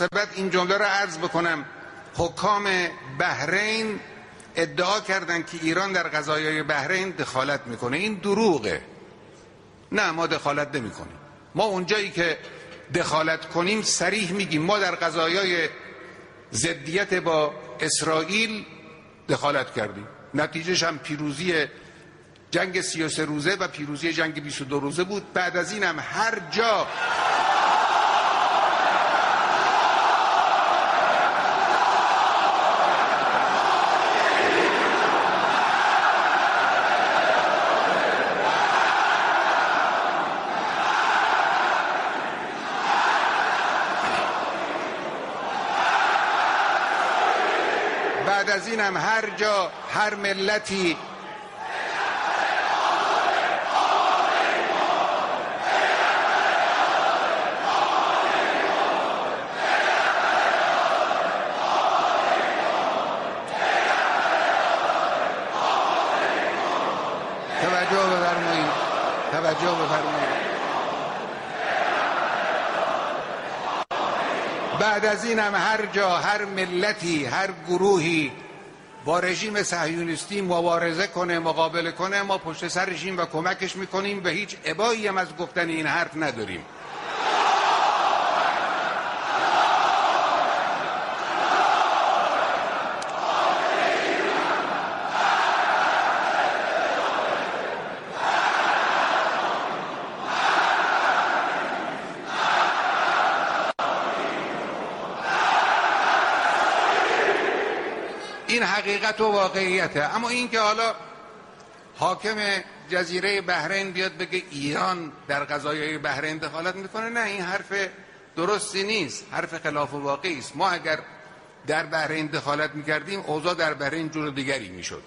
مناسبت این جمله را عرض بکنم. حکام بحرین ادعا کردند که ایران در قضایای بحرین دخالت می‌کنه. این دروغه. نه ما دخالت نمی‌کنیم. ما اونجایی که دخالت کنیم سریح میگیم. ما در قضایای ضدیت با اسرائیل دخالت کردیم. نتیجهش هم پیروزی جنگ 33 روزه و پیروزی جنگ 22 روزه بود. بعد از این هم هر جا بعد از این هم هر جا هر ملتی. توجه بفرمایید. توجه بفرمایید. بعد از این هم هر جا هر ملتی هر گروهی با رژیم صهیونیستی مبارزه کنه مقابله کنه ما پشت سر رژیم و کمکش می‌کنیم. و هیچ ابایی هم از گفتن این حرف نداریم. این حقیقت و واقعیته. اما این که حالا حاکم جزیره بحرین بیاد بگه ایران در قضایای بحرین دخالت می‌کنه نه این حرف درستی نیست. حرف خلاف واقعی است. ما اگر در بحرین دخالت می‌کردیم اوضاع در بحرین جور دیگری می‌شد.